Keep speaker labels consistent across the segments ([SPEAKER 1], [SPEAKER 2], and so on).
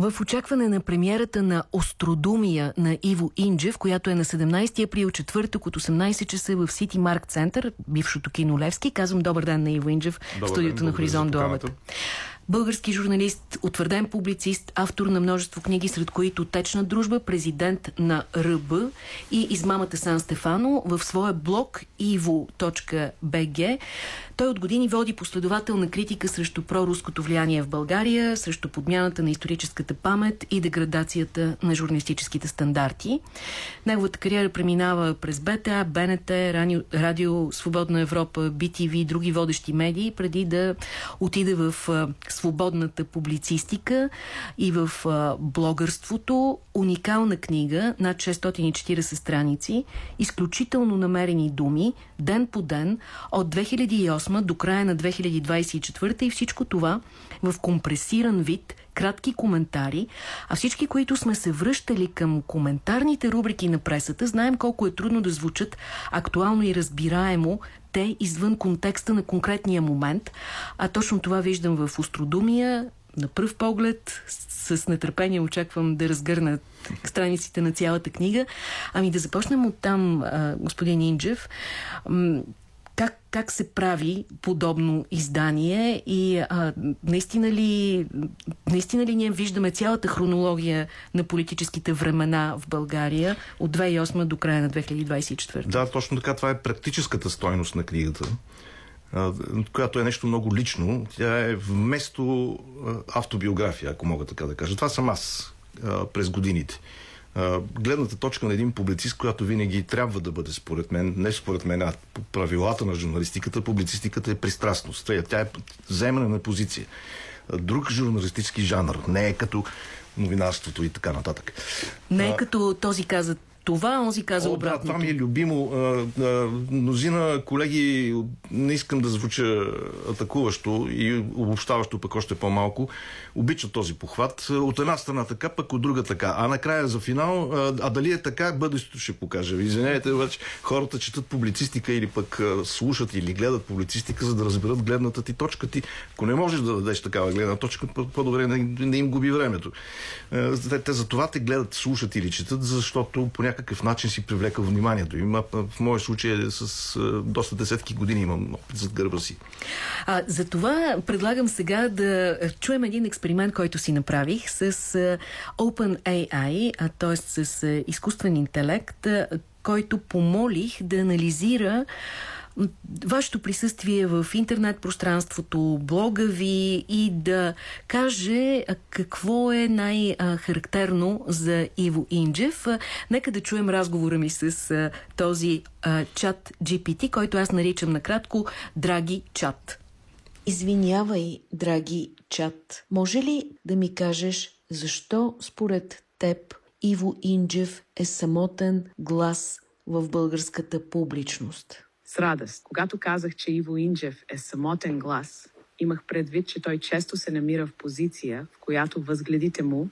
[SPEAKER 1] В очакване на премиерата на Остродумия на Иво Инджев, която е на 17 април, четвъртък от 18 часа в Сити Марк Център, бившото кино Левски. Казвам добър ден на Иво Инджев в студиото на Хоризонт до обед. Български журналист, утвърден публицист, автор на множество книги, сред които Течна дружба, президент на РБ и Измамата Сан Стефано в своя блог ivo.bg. Той от години води последователна критика срещу проруското влияние в България, срещу подмяната на историческата памет и деградацията на журналистическите стандарти. Неговата кариера преминава през БТА, БНТ, Радио, Радио Свободна Европа, BTV и други водещи медии, преди да отиде в свободната публицистика и в блогърството. Уникална книга, над 640 страници, изключително намерени думи, ден по ден, от 2008 до края на 2024 и всичко това в компресиран вид, кратки коментари, а всички, които сме се връщали към коментарните рубрики на пресата, знаем колко е трудно да звучат актуално и разбираемо те извън контекста на конкретния момент. А точно това виждам в Остродумия, на пръв поглед, с нетърпение очаквам да разгърна страниците на цялата книга. Ами да започнем от там, господин Инджев как, как се прави подобно издание и а, наистина, ли, наистина ли ние виждаме цялата хронология на политическите времена в България от 2008 до края на 2024?
[SPEAKER 2] Да, точно така. Това е практическата стойност на книгата която е нещо много лично. Тя е вместо автобиография, ако мога така да кажа. Това съм аз през годините гледната точка на един публицист, която винаги трябва да бъде според мен, не според мен, а по правилата на журналистиката, публицистиката е пристрастност. Тя е вземане на позиция. Друг журналистически жанр. Не е като новинарството и така нататък.
[SPEAKER 1] Не е като този казат това, онзи каза обратно.
[SPEAKER 2] Да, това ми е любимо. мнозина колеги, не искам да звуча атакуващо и обобщаващо пък още по-малко, обичат този похват. От една страна така, пък от друга така. А накрая за финал, а дали е така, бъдещето ще покаже. Извинявайте, обаче хората четат публицистика или пък слушат или гледат публицистика, за да разберат гледната ти точка. Ти, ако не можеш да дадеш такава гледна точка, по-добре не, не им губи времето. Те, те за това те гледат, слушат или четат, защото по някакъв начин си привлека вниманието им. В моя случай е с доста десетки години имам опит зад гърба си.
[SPEAKER 1] А, за това предлагам сега да чуем един експеримент, който си направих с OpenAI, т.е. с изкуствен интелект, който помолих да анализира вашето присъствие в интернет пространството, блога ви и да каже какво е най-характерно за Иво Инджев. Нека да чуем разговора ми с този чат GPT, който аз наричам накратко Драги чат. Извинявай, драги чат. Може ли да ми кажеш защо според теб Иво Инджев е самотен глас в българската публичност?
[SPEAKER 3] С радост. Когато казах, че Иво Инджев е самотен глас, имах предвид, че той често се намира в позиция, в която възгледите му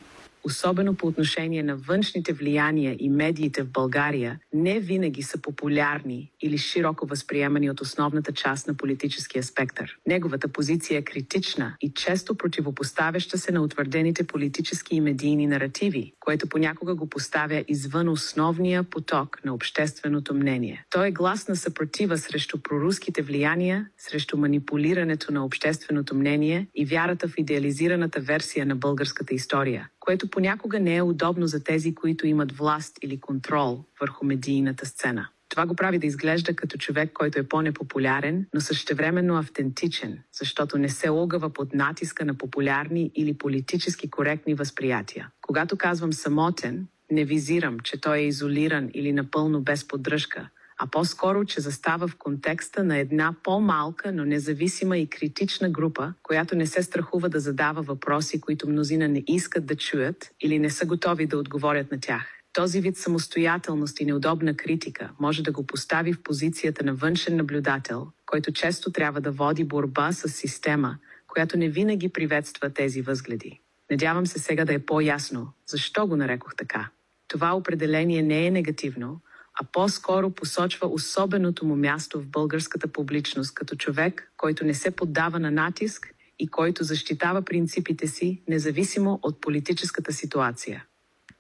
[SPEAKER 3] особено по отношение на външните влияния и медиите в България, не винаги са популярни или широко възприемани от основната част на политическия спектър. Неговата позиция е критична и често противопоставяща се на утвърдените политически и медийни наративи, което понякога го поставя извън основния поток на общественото мнение. Той е глас на съпротива срещу проруските влияния, срещу манипулирането на общественото мнение и вярата в идеализираната версия на българската история което понякога не е удобно за тези, които имат власт или контрол върху медийната сцена. Това го прави да изглежда като човек, който е по-непопулярен, но същевременно автентичен, защото не се огъва под натиска на популярни или политически коректни възприятия. Когато казвам самотен, не визирам, че той е изолиран или напълно без поддръжка, а по-скоро, че застава в контекста на една по-малка, но независима и критична група, която не се страхува да задава въпроси, които мнозина не искат да чуят или не са готови да отговорят на тях. Този вид самостоятелност и неудобна критика може да го постави в позицията на външен наблюдател, който често трябва да води борба с система, която не винаги приветства тези възгледи. Надявам се сега да е по-ясно, защо го нарекох така. Това определение не е негативно, а по-скоро посочва особеното му място в българската публичност като човек, който не се поддава на натиск и който защитава принципите си, независимо от политическата ситуация.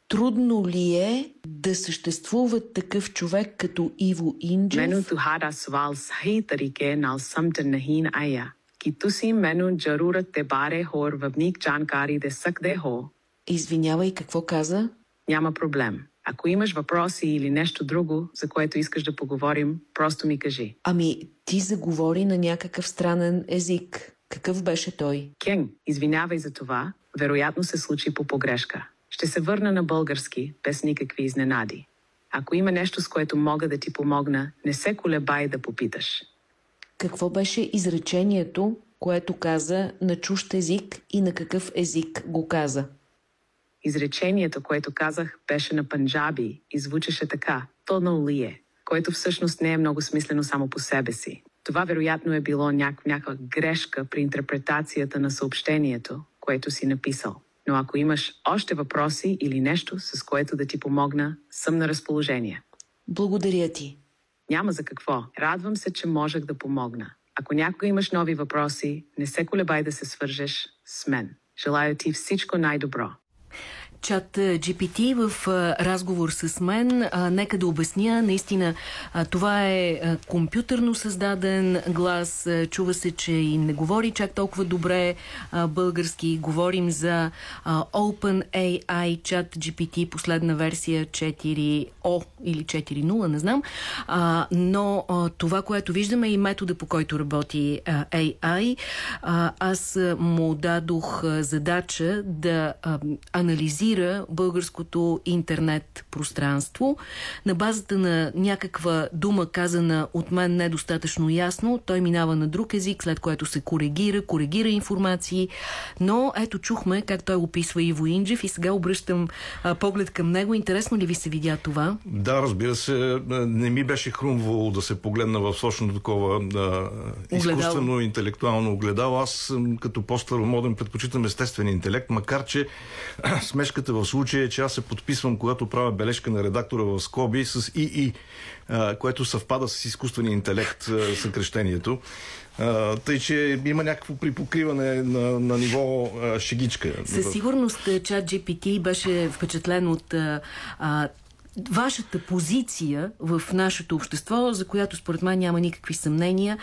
[SPEAKER 1] Трудно ли е да съществува такъв човек като Иво Инджев?
[SPEAKER 3] Мену тухара свал сахи тарике нал самте нахин ая. Ки туси мену джарурат те баре хор въбник джанкари де съкде хо.
[SPEAKER 1] Извинявай, какво каза?
[SPEAKER 3] Няма проблем. Ако имаш въпроси или нещо друго, за което искаш да поговорим, просто ми кажи.
[SPEAKER 1] Ами, ти заговори на някакъв странен език. Какъв беше той?
[SPEAKER 3] Кен, извинявай за това. Вероятно се случи по погрешка. Ще се върна на български, без никакви изненади. Ако има нещо, с което мога да ти помогна, не се колебай да попиташ.
[SPEAKER 1] Какво беше изречението, което каза на чужд език и на какъв език го каза?
[SPEAKER 3] Изречението, което казах, беше на панджаби и звучеше така – «Тонал ли е», което всъщност не е много смислено само по себе си. Това вероятно е било няк- някаква грешка при интерпретацията на съобщението, което си написал. Но ако имаш още въпроси или нещо, с което да ти помогна, съм на разположение.
[SPEAKER 1] Благодаря ти.
[SPEAKER 3] Няма за какво. Радвам се, че можех да помогна. Ако някога имаш нови въпроси, не се колебай да се свържеш с мен. Желая ти всичко най-добро
[SPEAKER 1] чат GPT в а, разговор с мен. А, нека да обясня. Наистина а, това е а, компютърно създаден глас. А, чува се, че и не говори чак толкова добре а, български. Говорим за а, OpenAI чат GPT, последна версия 4O или 4.0, не знам. А, но а, това, което виждаме е и метода, по който работи а, AI. А, аз му дадох задача да а, анализира анализира българското интернет пространство. На базата на някаква дума, казана от мен недостатъчно ясно, той минава на друг език, след което се коригира, коригира информации. Но ето чухме как той описва Иво Инджев и сега обръщам а, поглед към него. Интересно ли ви се видя това?
[SPEAKER 2] Да, разбира се. Не ми беше хрумво да се погледна в сочно такова да, изкуствено, интелектуално огледало. Аз като по-старомоден предпочитам естествен интелект, макар че смешката Разликата в случая е, че аз се подписвам, когато правя бележка на редактора в скоби с ИИ, което съвпада с изкуствения интелект, съкрещението. Тъй, че има някакво припокриване на, на ниво шегичка.
[SPEAKER 1] Със сигурност чат GPT беше впечатлен от вашата позиция в нашето общество, за която според мен няма никакви съмнения.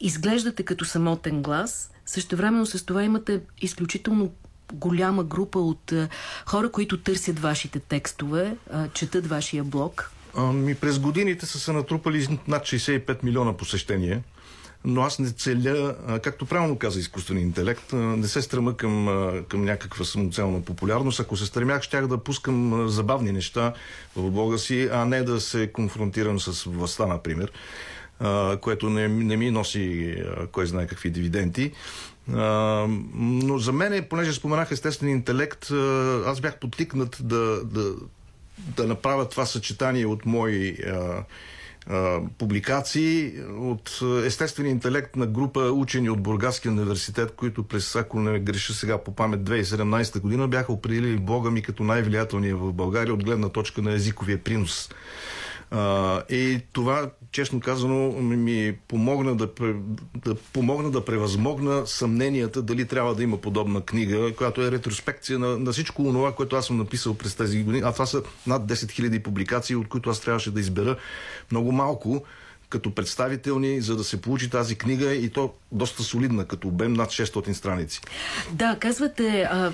[SPEAKER 1] Изглеждате като самотен глас, също времено с това имате изключително голяма група от а, хора, които търсят вашите текстове, а, четат вашия блог?
[SPEAKER 2] Ами през годините са се натрупали над 65 милиона посещения но аз не целя, както правилно каза изкуствен интелект, не се стрема към, към някаква самоцелна популярност. Ако се стремях, щях да пускам забавни неща в блога си, а не да се конфронтирам с властта, например, което не, не ми носи кой знае какви дивиденти но за мен, понеже споменах естествен интелект, аз бях подтикнат да, да, да направя това съчетание от мои а, а, публикации, от естествен интелект на група учени от Бургаския университет, които през, ако не греша сега по памет, 2017 година бяха определили блога ми като най-влиятелния в България от гледна точка на езиковия принос. А, и това, честно казано, ми помогна да, да, помогна да превъзмогна съмненията дали трябва да има подобна книга, която е ретроспекция на, на всичко това, което аз съм написал през тези години. А това са над 10 000 публикации, от които аз трябваше да избера много малко, като представителни, за да се получи тази книга и то доста солидна, като обем над 600 страници.
[SPEAKER 1] Да, казвате а,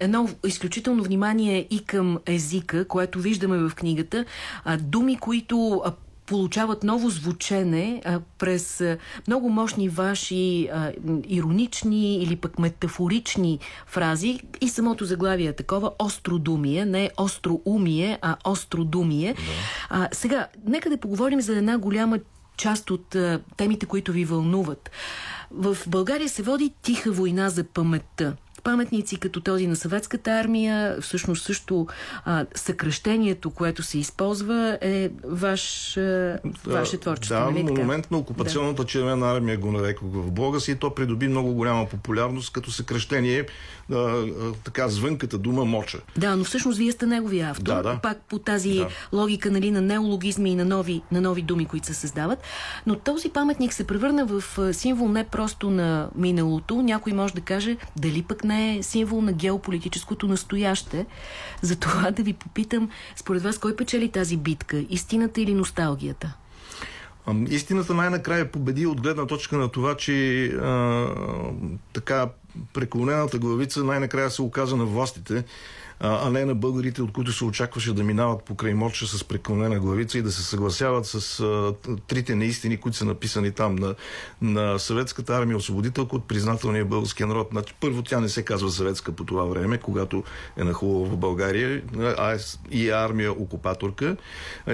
[SPEAKER 1] едно изключително внимание и към езика, което виждаме в книгата. А, думи, които получават ново звучене а, през а, много мощни ваши а, иронични или пък метафорични фрази и самото заглавие е такова остродумие, не остроумие, а остродумие. Да. А, сега, нека да поговорим за една голяма част от а, темите, които ви вълнуват. В България се води тиха война за паметта. Паметници като този на съветската армия, всъщност също а, съкръщението, което се използва е ваш, а, ваше творчество.
[SPEAKER 2] Да,
[SPEAKER 1] нали
[SPEAKER 2] монумент на окупационната да. червена армия го нарекох в блога си и то придоби много голяма популярност като съкръщение а, а, така звънката дума моча.
[SPEAKER 1] Да, но всъщност вие сте неговия автор. Да, да. Пак по тази да. логика нали, на неологизми и на нови, на нови думи, които се създават. Но този паметник се превърна в символ не просто на миналото. Някой може да каже дали пък не е символ на геополитическото настояще. За това да ви попитам, според вас кой печели тази битка? Истината или носталгията?
[SPEAKER 2] Истината най-накрая победи от гледна точка на това, че а, така преклонената главица най-накрая се оказа на властите а не на българите, от които се очакваше да минават покрай моча с преклонена главица и да се съгласяват с а, трите неистини, които са написани там на, на съветската армия освободителка от признателния български народ. Значи, първо, тя не се казва съветска по това време, когато е нахлула в България, а е и е армия окупаторка.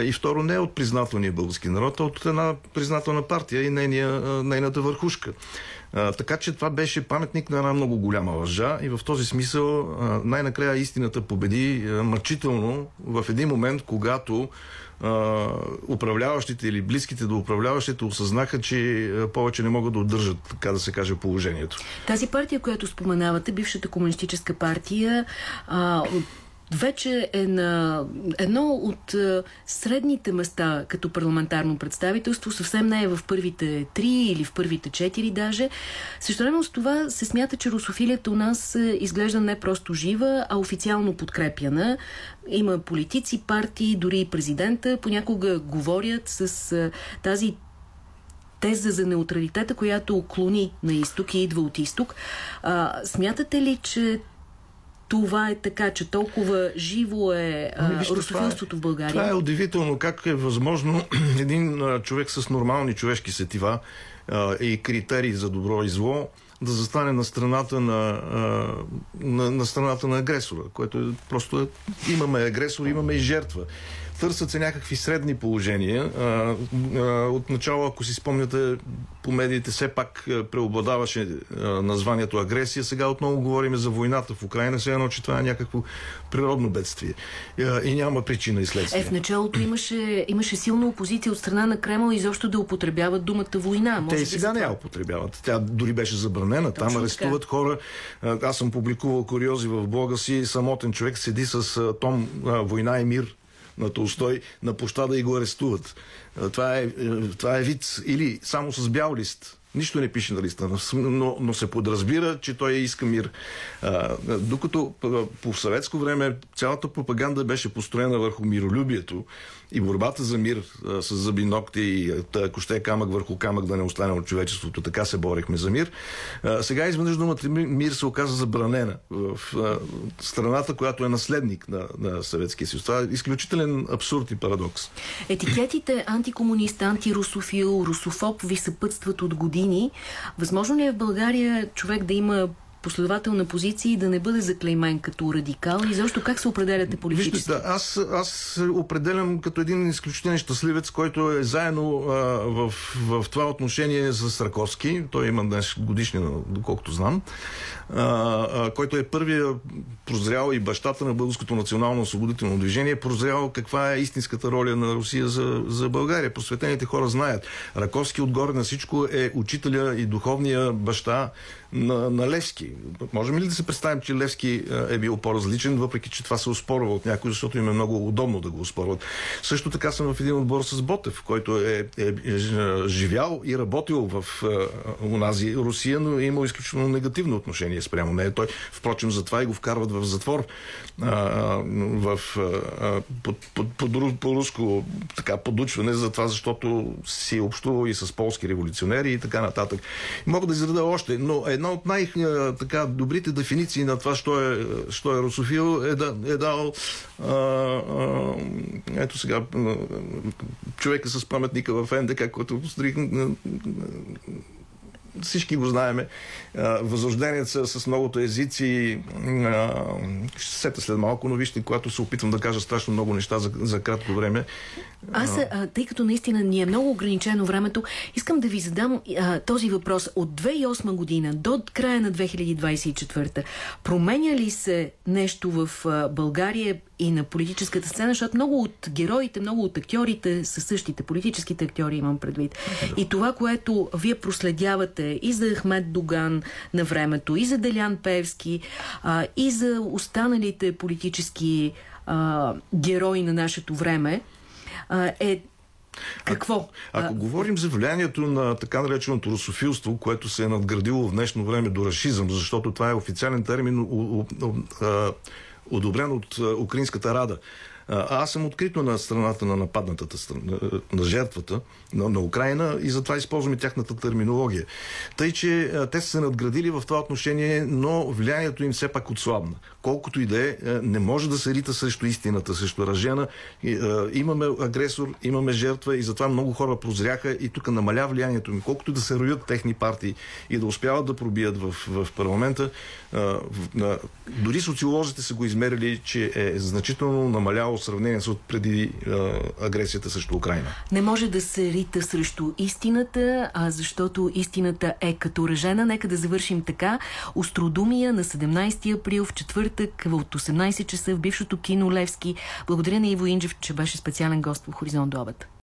[SPEAKER 2] И второ, не е от признателния български народ, а от една признателна партия и нейния, нейната върхушка. Така че това беше паметник на една много голяма лъжа и в този смисъл най-накрая истината победи мъчително в един момент, когато управляващите или близките до управляващите осъзнаха, че повече не могат да удържат, така да се каже, положението.
[SPEAKER 1] Тази партия, която споменавате, бившата комунистическа партия, а, вече е на едно от е, средните места като парламентарно представителство, съвсем не е в първите три или в първите четири даже. Също време с това се смята, че русофилията у нас е, изглежда не просто жива, а официално подкрепяна. Има политици, партии, дори и президента понякога говорят с е, тази теза за неутралитета, която клони на изток и идва от изток. А, смятате ли, че това е така, че толкова живо е а, ами, русофилството
[SPEAKER 2] е,
[SPEAKER 1] в България?
[SPEAKER 2] Това е удивително как е възможно един а, човек с нормални човешки сетива а, и критерии за добро и зло да застане на страната на, на, на страната на агресора, което е просто е, имаме агресор, имаме и жертва. Търсят се някакви средни положения. Отначало, ако си спомняте, по медиите все пак преобладаваше названието агресия. Сега отново говорим за войната в Украина, все едно, че това е някакво природно бедствие. И няма причина и следствие.
[SPEAKER 1] Е, в началото имаше, имаше силна опозиция от страна на Кремъл изобщо да употребяват думата война.
[SPEAKER 2] Може Те и сега не я употребяват. Тя дори беше забранена. Точно Там арестуват така. хора. Аз съм публикувал куриози в блога си. Самотен човек седи с том Война и мир на Толстой на площада и го арестуват. Това е, е, това е вид. Или само с бял лист. Нищо не пише на листа, но, но се подразбира, че той иска мир. А, докато по съветско време цялата пропаганда беше построена върху миролюбието и борбата за мир а, с зъби ногти и ако ще е камък върху камък да не остане от човечеството, така се борехме за мир. А, сега изведнъж думата мир се оказа забранена в а, страната, която е наследник на, на Съветския съюз. Това е изключителен абсурд и парадокс.
[SPEAKER 1] Етикетите антикомунист, антирусофил, русофоб ви съпътстват от години години. Възможно ли е в България човек да има последователна позиция и да не бъде заклеймен като радикал? И защо как се определяте политически? Вижте,
[SPEAKER 2] да, аз, аз определям като един изключителен щастливец, който е заедно а, в, в това отношение с Раковски. Той има днес годишнина, доколкото знам. А, а, който е първия прозрял и бащата на Българското национално освободително движение, прозрял каква е истинската роля на Русия за, за България. Просветените хора знаят. Раковски отгоре на всичко е учителя и духовния баща на, на Левски. Можем ли да се представим, че Левски е бил по-различен, въпреки че това се оспорва от някой, защото им е много удобно да го оспорват. Също така съм в един отбор с Ботев, който е, е, е, живял и работил в е, Русия, но е имал изключително негативно отношение спрямо нея. Той, впрочем, затова и го вкарват в затвор а, в, а, под, под, под, по руско така, подучване за това, защото си общувал и с полски революционери и така нататък. Мога да изреда още, но е една от най-добрите дефиниции на това, що е, що е русофил, е, да, е дал а, а, ето сега човека с паметника в НДК, който пострих всички го знаеме. Възрожденеца с многото езици. Ще се сета след малко, но вижте, когато се опитвам да кажа страшно много неща за, за кратко време.
[SPEAKER 1] Аз, а, тъй като наистина ни е много ограничено времето, искам да ви задам а, този въпрос. От 2008 година до края на 2024 променя ли се нещо в а, България и на политическата сцена, защото много от героите, много от актьорите са същите, политическите актьори имам предвид. Да. И това, което вие проследявате и за Ахмед Доган на времето, и за Делян Певски, а, и за останалите политически а, герои на нашето време, а, е какво?
[SPEAKER 2] Ако а, говорим за влиянието на така нареченото русофилство, което се е надградило в днешно време до расизъм, защото това е официален термин, одобрен от Украинската рада. Аз съм открито на страната на нападнатата страна, на жертвата на, на Украина и затова използваме тяхната терминология. Тъй, че те са се надградили в това отношение, но влиянието им все пак отслабна. Колкото и да е, не може да се рита срещу истината, срещу ръжена. Имаме агресор, имаме жертва и затова много хора прозряха и тук намаля влиянието им. Колкото да се роят техни партии и да успяват да пробият в, в парламента, дори социолозите са го измерили, че е значително намаляло сравнение с преди агресията срещу Украина.
[SPEAKER 1] Не може да се рита срещу истината, а защото истината е като ръжена. Нека да завършим така. Остродумия на 17 април в четвъртък от 18 часа в бившото кино Левски. Благодаря на Иво Инджев, че беше специален гост в Хоризонт до обед.